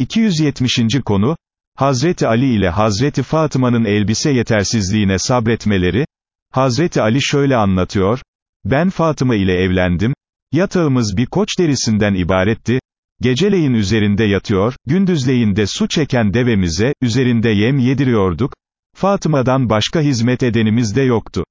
270. konu, Hazreti Ali ile Hazreti Fatıma'nın elbise yetersizliğine sabretmeleri, Hazreti Ali şöyle anlatıyor, ben Fatıma ile evlendim, yatağımız bir koç derisinden ibaretti, geceleyin üzerinde yatıyor, gündüzleyin de su çeken devemize, üzerinde yem yediriyorduk, Fatıma'dan başka hizmet edenimiz de yoktu.